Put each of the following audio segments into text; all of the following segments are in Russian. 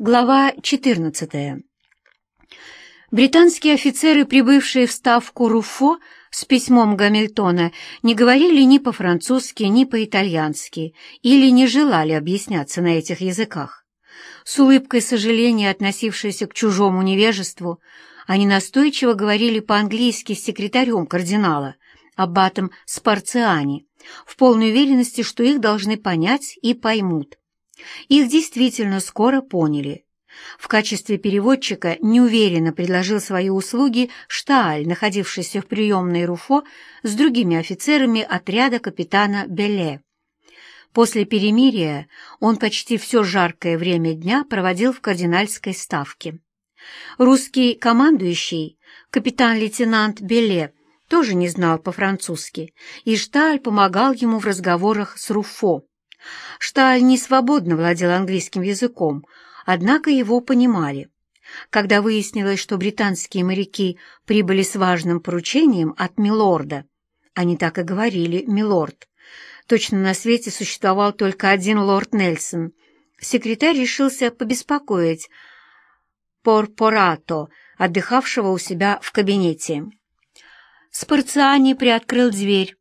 Глава 14. Британские офицеры, прибывшие в ставку Руфо с письмом Гамильтона, не говорили ни по-французски, ни по-итальянски или не желали объясняться на этих языках. С улыбкой сожаления, относившейся к чужому невежеству, они настойчиво говорили по-английски с секретарем кардинала, аббатом Спарциани, в полной уверенности, что их должны понять и поймут. Их действительно скоро поняли. В качестве переводчика неуверенно предложил свои услуги Штааль, находившийся в приемной Руфо с другими офицерами отряда капитана Беле. После перемирия он почти все жаркое время дня проводил в кардинальской ставке. Русский командующий, капитан-лейтенант Беле, тоже не знал по-французски, и Шталь помогал ему в разговорах с Руфо. Шталь не свободно владел английским языком, однако его понимали. Когда выяснилось, что британские моряки прибыли с важным поручением от «Милорда», они так и говорили «Милорд», точно на свете существовал только один лорд Нельсон, секретарь решился побеспокоить Порпорато, отдыхавшего у себя в кабинете. Спарциани приоткрыл дверь,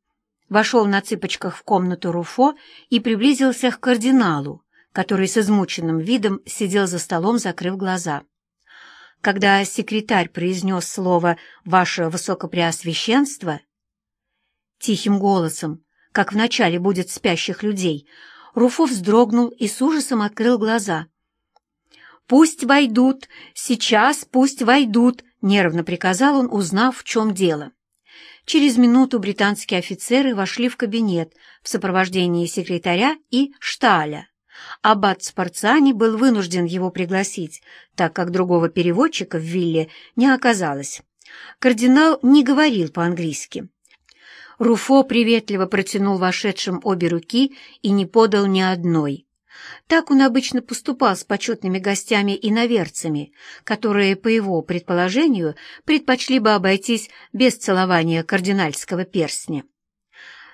вошел на цыпочках в комнату Руфо и приблизился к кардиналу, который с измученным видом сидел за столом, закрыв глаза. Когда секретарь произнес слово «Ваше Высокопреосвященство», тихим голосом, как в начале будет спящих людей, Руфо вздрогнул и с ужасом открыл глаза. «Пусть войдут! Сейчас пусть войдут!» — нервно приказал он, узнав, в чем дело. Через минуту британские офицеры вошли в кабинет в сопровождении секретаря и шталя. Аббат Спарцани был вынужден его пригласить, так как другого переводчика в вилле не оказалось. Кардинал не говорил по-английски. Руфо приветливо протянул вошедшим обе руки и не подал ни одной. Так он обычно поступал с почетными гостями и наверцами, которые, по его предположению, предпочли бы обойтись без целования кардинальского перстня.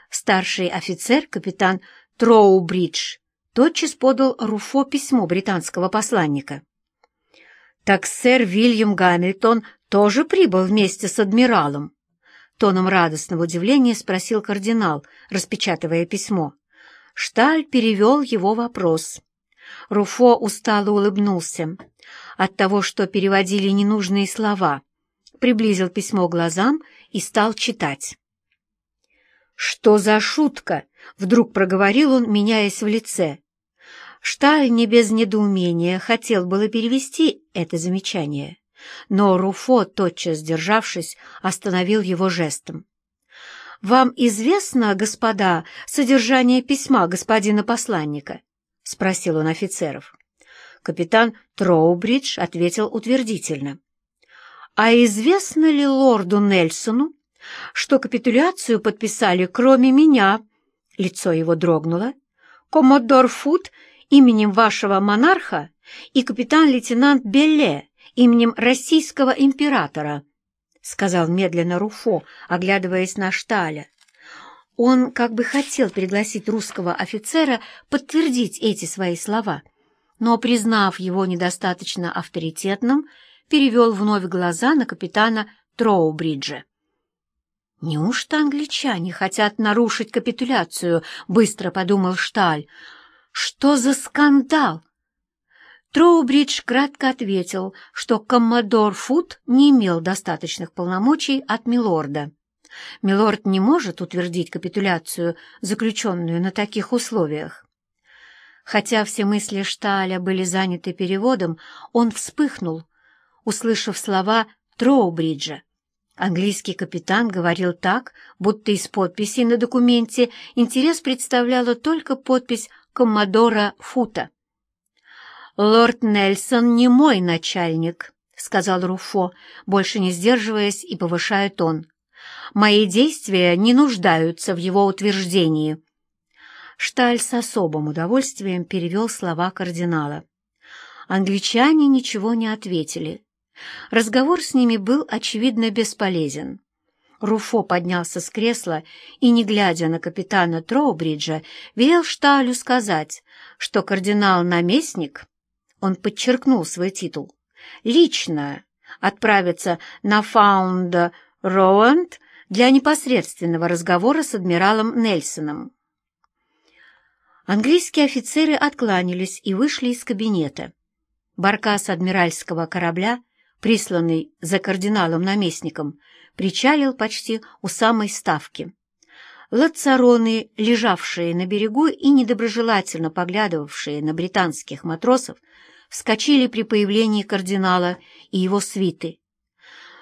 Старший офицер, капитан Троубридж, тотчас подал Руфо письмо британского посланника. «Так сэр Вильям Гамильтон тоже прибыл вместе с адмиралом?» Тоном радостного удивления спросил кардинал, распечатывая письмо. Шталь перевел его вопрос. Руфо устало улыбнулся от того, что переводили ненужные слова, приблизил письмо глазам и стал читать. «Что за шутка?» — вдруг проговорил он, меняясь в лице. Шталь не без недоумения хотел было перевести это замечание, но Руфо, тотчас сдержавшись, остановил его жестом. «Вам известно, господа, содержание письма господина посланника?» — спросил он офицеров. Капитан Троубридж ответил утвердительно. «А известно ли лорду Нельсону, что капитуляцию подписали кроме меня?» Лицо его дрогнуло. «Коммодор Фуд именем вашего монарха и капитан-лейтенант Белле именем российского императора». — сказал медленно Руфо, оглядываясь на Шталя. Он как бы хотел пригласить русского офицера подтвердить эти свои слова, но, признав его недостаточно авторитетным, перевел вновь глаза на капитана Троубриджа. «Неужто англичане хотят нарушить капитуляцию?» — быстро подумал Шталь. «Что за скандал?» Троубридж кратко ответил, что коммодор Фуд не имел достаточных полномочий от Милорда. Милорд не может утвердить капитуляцию, заключенную на таких условиях. Хотя все мысли Шталя были заняты переводом, он вспыхнул, услышав слова Троубриджа. Английский капитан говорил так, будто из подписи на документе интерес представляла только подпись коммодора Фута. «Лорд Нельсон не мой начальник», — сказал Руфо, больше не сдерживаясь и повышая тон. «Мои действия не нуждаются в его утверждении». Шталь с особым удовольствием перевел слова кардинала. Англичане ничего не ответили. Разговор с ними был, очевидно, бесполезен. Руфо поднялся с кресла и, не глядя на капитана Троубриджа, велел Шталю сказать, что кардинал-наместник он подчеркнул свой титул, лично отправиться на Фаунда Роуэнд для непосредственного разговора с адмиралом Нельсоном. Английские офицеры откланялись и вышли из кабинета. Баркас адмиральского корабля, присланный за кардиналом-наместником, причалил почти у самой ставки. Лацароны, лежавшие на берегу и недоброжелательно поглядывавшие на британских матросов, вскочили при появлении кардинала и его свиты.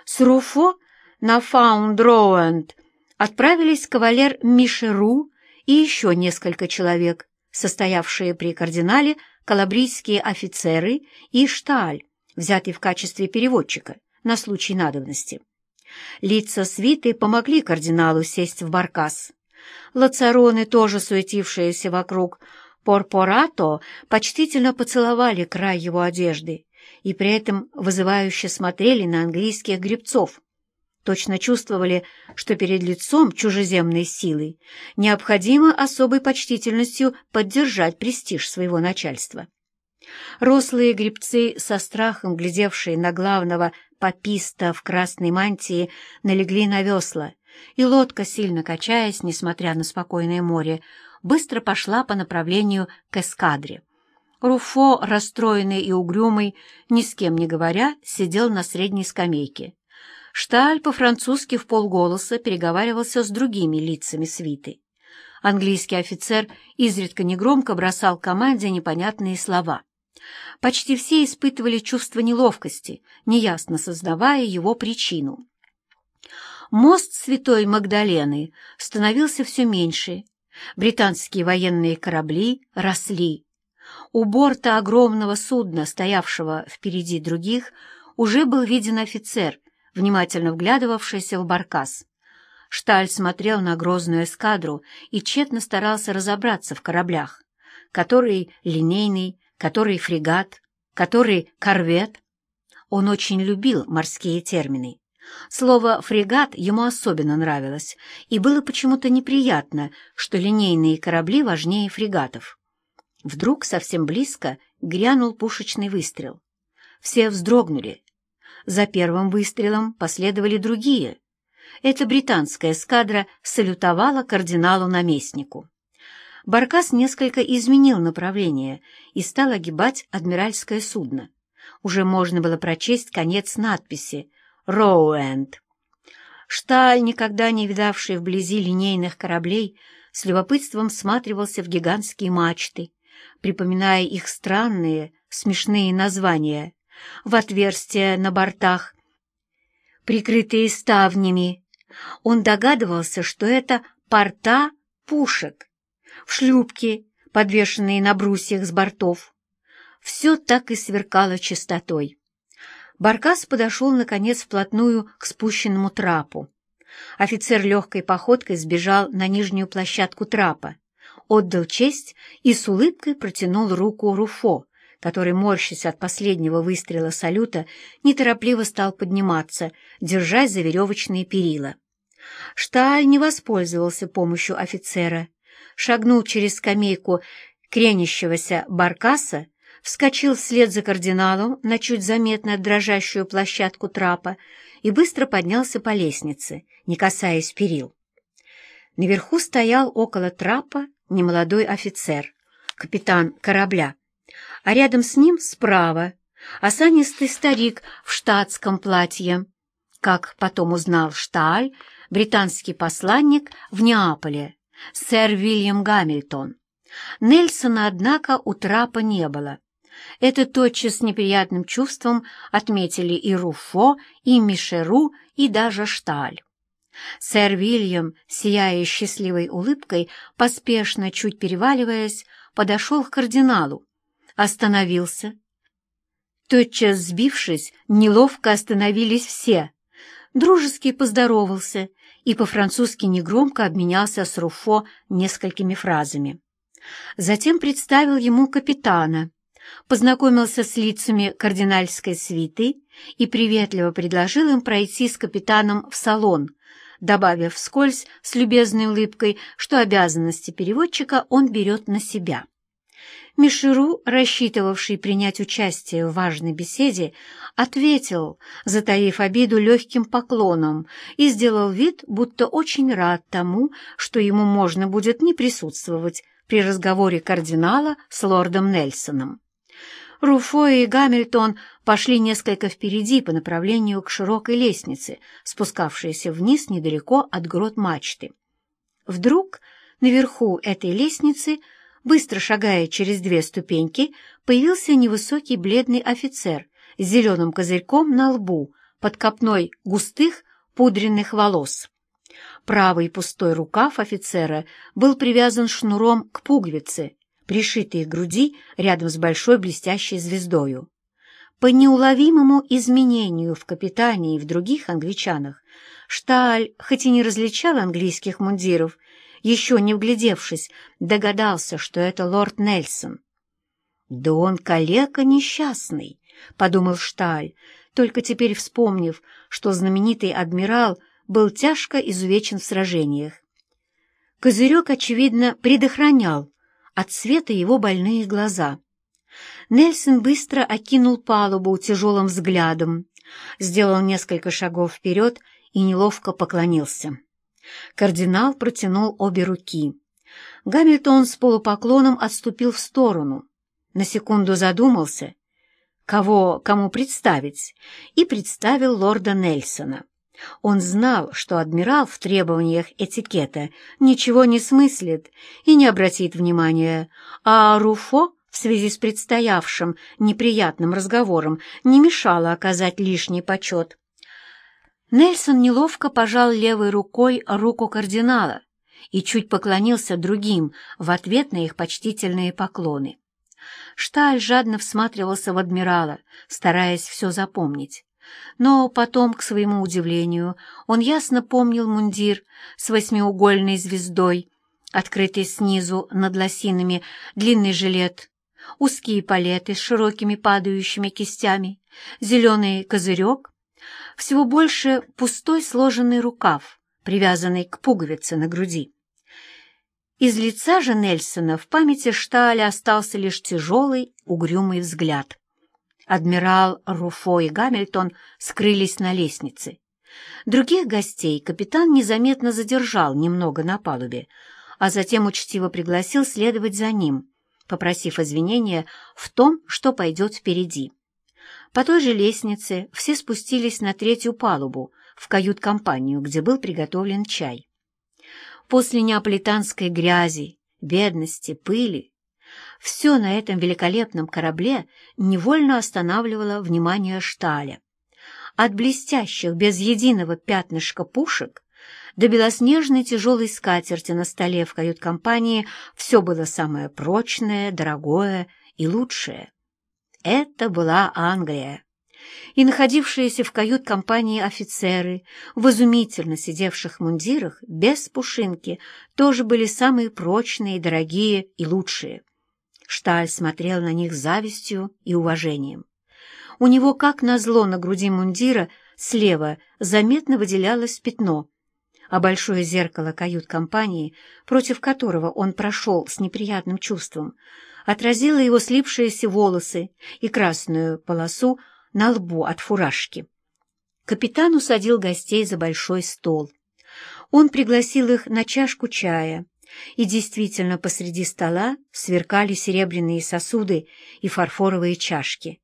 С Руфо на Фаундроуэнд отправились кавалер Мишеру и еще несколько человек, состоявшие при кардинале калабрийские офицеры и Шталь, взятый в качестве переводчика на случай надобности. Лица свиты помогли кардиналу сесть в баркас. Лацароны, тоже суетившиеся вокруг Порпорато, почтительно поцеловали край его одежды и при этом вызывающе смотрели на английских гребцов. Точно чувствовали, что перед лицом чужеземной силы необходимо особой почтительностью поддержать престиж своего начальства. Рослые гребцы, со страхом глядевшие на главного пописта в красной мантии, налегли на весла, и лодка, сильно качаясь, несмотря на спокойное море, быстро пошла по направлению к эскадре. Руфо, расстроенный и угрюмый, ни с кем не говоря, сидел на средней скамейке. Шталь по-французски в полголоса переговаривался с другими лицами свиты. Английский офицер изредка негромко бросал команде непонятные слова. Почти все испытывали чувство неловкости, неясно сознавая его причину. Мост Святой Магдалены становился все меньше. Британские военные корабли росли. У борта огромного судна, стоявшего впереди других, уже был виден офицер, внимательно вглядывавшийся в баркас. Шталь смотрел на грозную эскадру и тщетно старался разобраться в кораблях, который линейный, который фрегат, который корвет. Он очень любил морские термины. Слово «фрегат» ему особенно нравилось, и было почему-то неприятно, что линейные корабли важнее фрегатов. Вдруг совсем близко грянул пушечный выстрел. Все вздрогнули. За первым выстрелом последовали другие. Эта британская эскадра салютовала кардиналу-наместнику. Баркас несколько изменил направление и стал огибать адмиральское судно. Уже можно было прочесть конец надписи Роуэнд. Шталь, никогда не видавший вблизи линейных кораблей, с любопытством всматривался в гигантские мачты, припоминая их странные, смешные названия, в отверстия на бортах, прикрытые ставнями. Он догадывался, что это порта пушек, в шлюпке, подвешенные на брусьях с бортов. Все так и сверкало чистотой. Баркас подошел, наконец, вплотную к спущенному трапу. Офицер легкой походкой сбежал на нижнюю площадку трапа, отдал честь и с улыбкой протянул руку Руфо, который, морщась от последнего выстрела салюта, неторопливо стал подниматься, держась за веревочные перила. Шталь не воспользовался помощью офицера, шагнул через скамейку кренящегося баркаса вскочил вслед за кардиналом на чуть заметно дрожащую площадку трапа и быстро поднялся по лестнице, не касаясь перил. Наверху стоял около трапа немолодой офицер, капитан корабля, а рядом с ним справа осанистый старик в штатском платье. Как потом узнал Шталь, британский посланник в Неаполе, сэр Вильям Гамильтон. Нельсона, однако, у трапа не было. Это тотчас с неприятным чувством отметили и Руфо, и Мишеру, и даже Шталь. Сэр Вильям, сияя счастливой улыбкой, поспешно, чуть переваливаясь, подошел к кардиналу, остановился. Тотчас сбившись, неловко остановились все. Дружески поздоровался и по-французски негромко обменялся с Руфо несколькими фразами. Затем представил ему капитана — познакомился с лицами кардинальской свиты и приветливо предложил им пройти с капитаном в салон, добавив вскользь с любезной улыбкой, что обязанности переводчика он берет на себя. Мишеру, рассчитывавший принять участие в важной беседе, ответил, затаив обиду легким поклоном, и сделал вид, будто очень рад тому, что ему можно будет не присутствовать при разговоре кардинала с лордом Нельсоном. Руфо и Гамильтон пошли несколько впереди по направлению к широкой лестнице, спускавшейся вниз недалеко от грот мачты. Вдруг наверху этой лестницы, быстро шагая через две ступеньки, появился невысокий бледный офицер с зеленым козырьком на лбу под копной густых пудренных волос. Правый пустой рукав офицера был привязан шнуром к пуговице, пришитой к груди рядом с большой блестящей звездою. По неуловимому изменению в капитане и в других англичанах Шталь, хоть и не различал английских мундиров, еще не вглядевшись, догадался, что это лорд Нельсон. «Да он калека несчастный», — подумал Шталь, только теперь вспомнив, что знаменитый адмирал был тяжко изувечен в сражениях. Козырек, очевидно, предохранял от света его больные глаза. Нельсон быстро окинул палубу тяжелым взглядом, сделал несколько шагов вперед и неловко поклонился. Кардинал протянул обе руки. Гамильтон с полупоклоном отступил в сторону. На секунду задумался, кого кому представить, и представил лорда Нельсона. Он знал, что адмирал в требованиях этикета ничего не смыслит и не обратит внимания, а Руфо в связи с предстоявшим неприятным разговором не мешало оказать лишний почет. Нельсон неловко пожал левой рукой руку кардинала и чуть поклонился другим в ответ на их почтительные поклоны. Шталь жадно всматривался в адмирала, стараясь все запомнить. Но потом, к своему удивлению, он ясно помнил мундир с восьмиугольной звездой, открытый снизу над лосинами длинный жилет, узкие палеты с широкими падающими кистями, зеленый козырек, всего больше пустой сложенный рукав, привязанный к пуговице на груди. Из лица же Нельсона в памяти Шталя остался лишь тяжелый, угрюмый взгляд. Адмирал Руфо и Гамильтон скрылись на лестнице. Других гостей капитан незаметно задержал немного на палубе, а затем учтиво пригласил следовать за ним, попросив извинения в том, что пойдет впереди. По той же лестнице все спустились на третью палубу, в кают-компанию, где был приготовлен чай. После неаполитанской грязи, бедности, пыли все на этом великолепном корабле невольно останавливало внимание Шталя. От блестящих, без единого пятнышка пушек до белоснежной тяжелой скатерти на столе в кают-компании все было самое прочное, дорогое и лучшее. Это была Англия. И находившиеся в кают-компании офицеры, в изумительно сидевших мундирах, без пушинки, тоже были самые прочные, дорогие и лучшие. Шталь смотрел на них завистью и уважением. У него, как назло, на груди мундира слева заметно выделялось пятно, а большое зеркало кают-компании, против которого он прошел с неприятным чувством, отразило его слипшиеся волосы и красную полосу на лбу от фуражки. Капитан усадил гостей за большой стол. Он пригласил их на чашку чая, и действительно, посреди стола сверкали серебряные сосуды и фарфоровые чашки.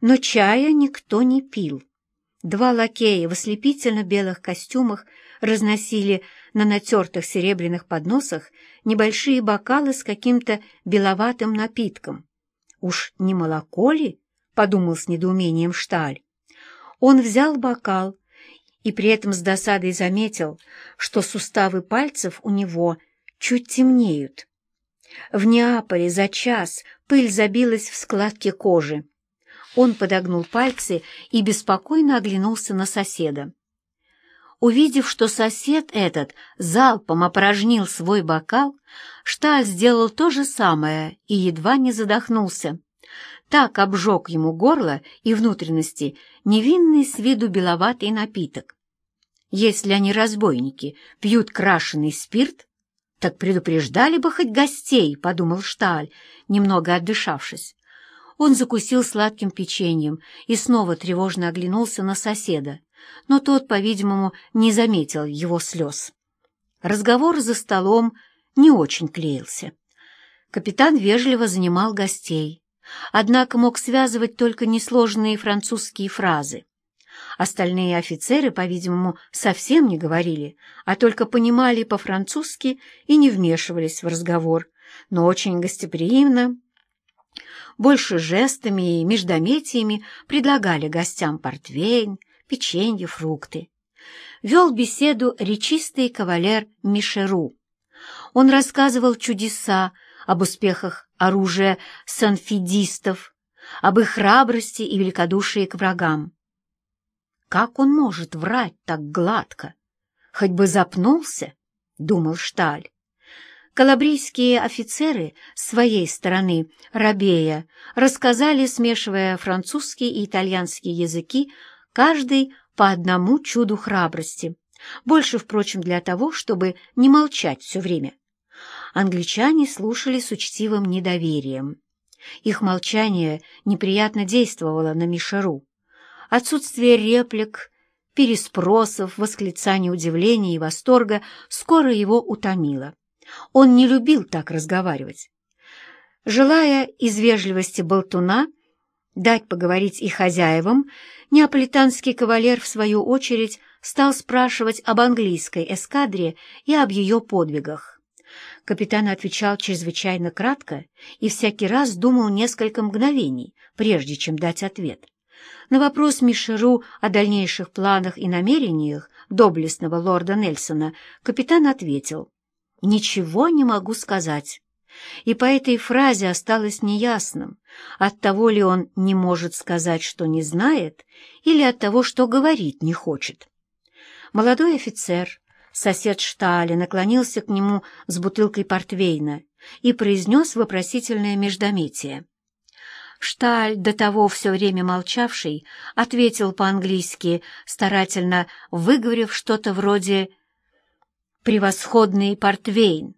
Но чая никто не пил. Два лакея в ослепительно-белых костюмах разносили на натертых серебряных подносах небольшие бокалы с каким-то беловатым напитком. «Уж не молоко ли?» — подумал с недоумением Шталь. Он взял бокал и при этом с досадой заметил, что суставы пальцев у него — чуть темнеют. В Неаполе за час пыль забилась в складке кожи. Он подогнул пальцы и беспокойно оглянулся на соседа. Увидев, что сосед этот залпом опорожнил свой бокал, Шталь сделал то же самое и едва не задохнулся. Так обжег ему горло и внутренности невинный с виду беловатый напиток. Если они разбойники, пьют крашеный спирт, «Так предупреждали бы хоть гостей», — подумал Шталь, немного отдышавшись. Он закусил сладким печеньем и снова тревожно оглянулся на соседа, но тот, по-видимому, не заметил его слез. Разговор за столом не очень клеился. Капитан вежливо занимал гостей, однако мог связывать только несложные французские фразы. Остальные офицеры, по-видимому, совсем не говорили, а только понимали по-французски и не вмешивались в разговор, но очень гостеприимно, больше жестами и междометиями предлагали гостям портвейн, печенье, фрукты. Вел беседу речистый кавалер Мишеру. Он рассказывал чудеса об успехах оружия санфидистов, об их храбрости и великодушии к врагам. Как он может врать так гладко? Хоть бы запнулся, — думал Шталь. Калабрийские офицеры с своей стороны, рабея, рассказали, смешивая французский и итальянский языки, каждый по одному чуду храбрости, больше, впрочем, для того, чтобы не молчать все время. Англичане слушали с учтивым недоверием. Их молчание неприятно действовало на Мишеру. Отсутствие реплик, переспросов, восклицаний удивления и восторга скоро его утомило. Он не любил так разговаривать. Желая из вежливости болтуна дать поговорить и хозяевам, неаполитанский кавалер, в свою очередь, стал спрашивать об английской эскадре и об ее подвигах. Капитан отвечал чрезвычайно кратко и всякий раз думал несколько мгновений, прежде чем дать ответ. На вопрос Мишеру о дальнейших планах и намерениях доблестного лорда Нельсона капитан ответил «Ничего не могу сказать». И по этой фразе осталось неясным, от того ли он не может сказать, что не знает, или от того, что говорить не хочет. Молодой офицер, сосед Шталя, наклонился к нему с бутылкой портвейна и произнес вопросительное междометие. Шталь, до того все время молчавший, ответил по-английски, старательно выговорив что-то вроде «превосходный портвейн».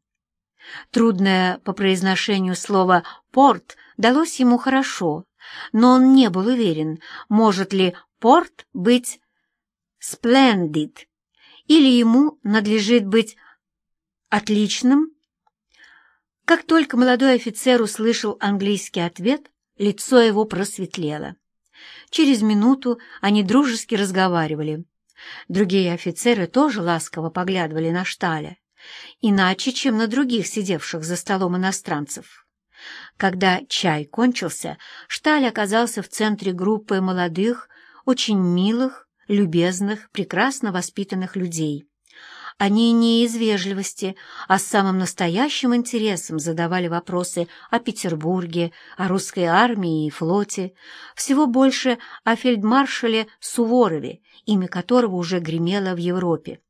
Трудное по произношению слово «порт» далось ему хорошо, но он не был уверен, может ли «порт» быть «сплендид» или ему надлежит быть «отличным». Как только молодой офицер услышал английский ответ, Лицо его просветлело. Через минуту они дружески разговаривали. Другие офицеры тоже ласково поглядывали на Шталя, иначе, чем на других сидевших за столом иностранцев. Когда чай кончился, Шталь оказался в центре группы молодых, очень милых, любезных, прекрасно воспитанных людей. Они не из вежливости, а с самым настоящим интересом задавали вопросы о Петербурге, о русской армии и флоте, всего больше о фельдмаршале Суворове, имя которого уже гремело в Европе.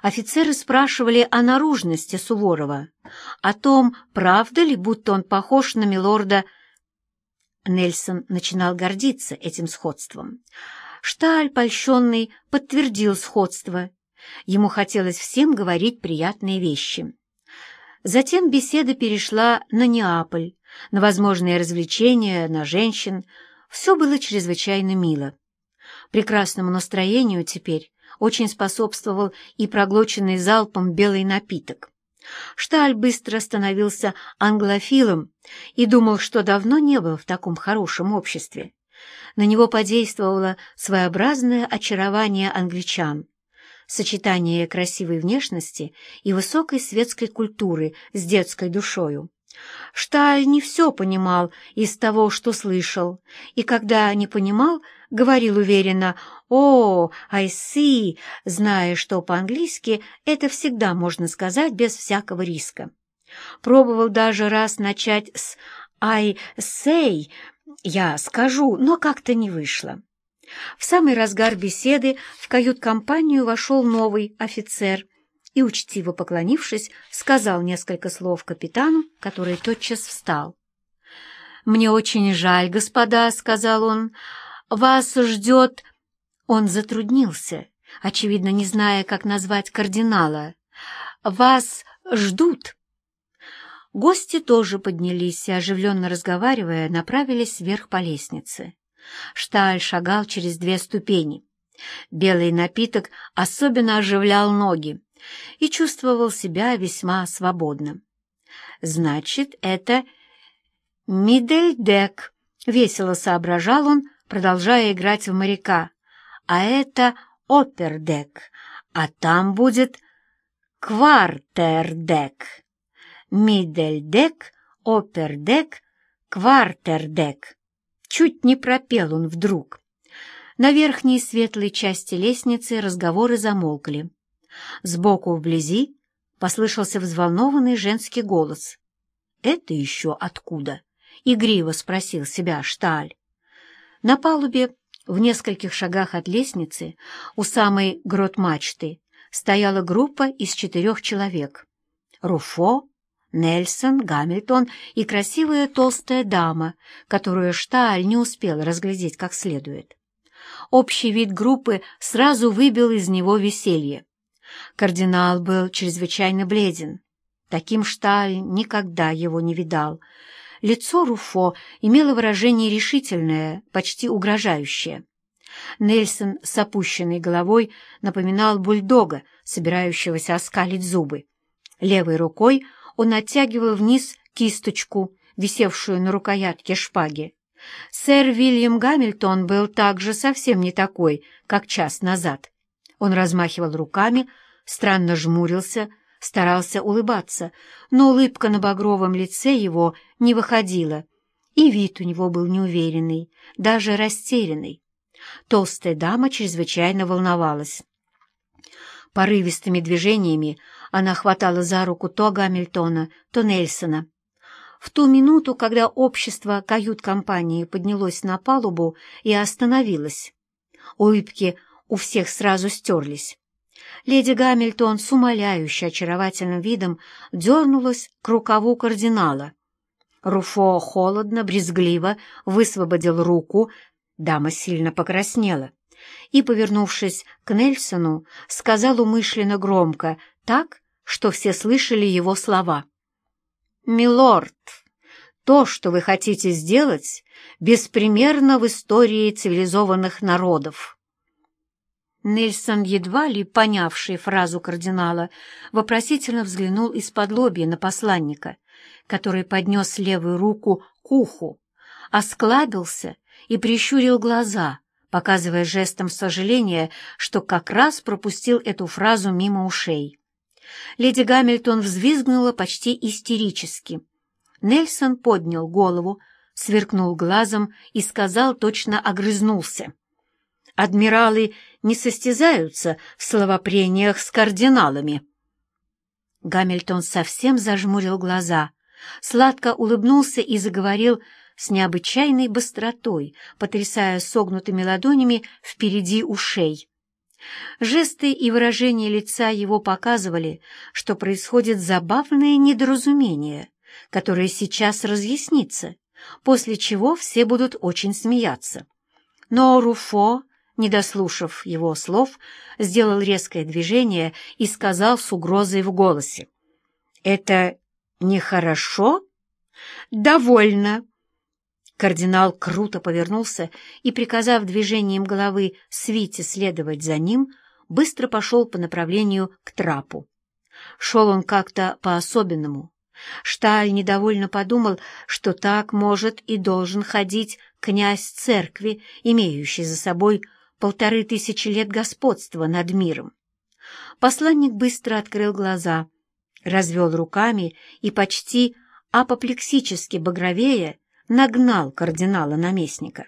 Офицеры спрашивали о наружности Суворова, о том, правда ли, будто он похож на милорда. Нельсон начинал гордиться этим сходством. Шталь, польщенный, подтвердил сходство Ему хотелось всем говорить приятные вещи. Затем беседа перешла на Неаполь, на возможные развлечения, на женщин. Все было чрезвычайно мило. Прекрасному настроению теперь очень способствовал и проглоченный залпом белый напиток. Шталь быстро становился англофилом и думал, что давно не был в таком хорошем обществе. На него подействовало своеобразное очарование англичан сочетание красивой внешности и высокой светской культуры с детской душою. Шталь не все понимал из того, что слышал, и когда не понимал, говорил уверенно «О, I see», зная, что по-английски это всегда можно сказать без всякого риска. Пробовал даже раз начать с «I say», «Я скажу», но как-то не вышло. В самый разгар беседы в кают-компанию вошел новый офицер и, учтиво поклонившись, сказал несколько слов капитану, который тотчас встал. «Мне очень жаль, господа», — сказал он, — «вас ждет...» Он затруднился, очевидно, не зная, как назвать кардинала. «Вас ждут». Гости тоже поднялись и, оживленно разговаривая, направились вверх по лестнице. Шталь шагал через две ступени. Белый напиток особенно оживлял ноги и чувствовал себя весьма свободно. «Значит, это Мидельдек», — весело соображал он, продолжая играть в моряка. «А это Опердек, а там будет Квартердек. Мидельдек, Опердек, Квартердек». Чуть не пропел он вдруг. На верхней светлой части лестницы разговоры замолкли. Сбоку вблизи послышался взволнованный женский голос. «Это еще откуда?» — игриво спросил себя Шталь. На палубе, в нескольких шагах от лестницы, у самой грот мачты, стояла группа из четырех человек. Руфо, Нельсон, Гамильтон и красивая толстая дама, которую Шталь не успел разглядеть как следует. Общий вид группы сразу выбил из него веселье. Кардинал был чрезвычайно бледен. Таким Шталь никогда его не видал. Лицо Руфо имело выражение решительное, почти угрожающее. Нельсон с опущенной головой напоминал бульдога, собирающегося оскалить зубы. Левой рукой он оттягивал вниз кисточку, висевшую на рукоятке шпаги. Сэр Вильям Гамильтон был также совсем не такой, как час назад. Он размахивал руками, странно жмурился, старался улыбаться, но улыбка на багровом лице его не выходила, и вид у него был неуверенный, даже растерянный. Толстая дама чрезвычайно волновалась. Порывистыми движениями она хватала за руку то Гамильтона, то Нельсона. В ту минуту, когда общество кают-компании поднялось на палубу и остановилось, улыбки у всех сразу стерлись. Леди Гамильтон с умоляюще очаровательным видом дернулась к рукаву кардинала. Руфо холодно, брезгливо высвободил руку, дама сильно покраснела, и, повернувшись к Нельсону, сказал умышленно громко, так, что все слышали его слова. «Милорд, то, что вы хотите сделать, беспримерно в истории цивилизованных народов». Нельсон, едва ли понявший фразу кардинала, вопросительно взглянул из-под лобья на посланника, который поднес левую руку к уху, осклабился и прищурил глаза, показывая жестом сожаления, что как раз пропустил эту фразу мимо ушей. Леди Гамильтон взвизгнула почти истерически. Нельсон поднял голову, сверкнул глазом и сказал, точно огрызнулся. «Адмиралы не состязаются в словопрениях с кардиналами». Гамильтон совсем зажмурил глаза, сладко улыбнулся и заговорил с необычайной быстротой, потрясая согнутыми ладонями впереди ушей. Жесты и выражения лица его показывали, что происходит забавное недоразумение, которое сейчас разъяснится, после чего все будут очень смеяться. Но Руфо, не дослушав его слов, сделал резкое движение и сказал с угрозой в голосе. «Это нехорошо?» «Довольно!» Кардинал круто повернулся и, приказав движением головы свите следовать за ним, быстро пошел по направлению к трапу. Шел он как-то по-особенному. Шталь недовольно подумал, что так может и должен ходить князь церкви, имеющий за собой полторы тысячи лет господства над миром. Посланник быстро открыл глаза, развел руками и почти апоплексически багровее нагнал кардинала-наместника.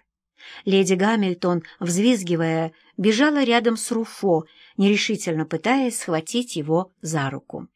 Леди Гамильтон, взвизгивая, бежала рядом с Руфо, нерешительно пытаясь схватить его за руку.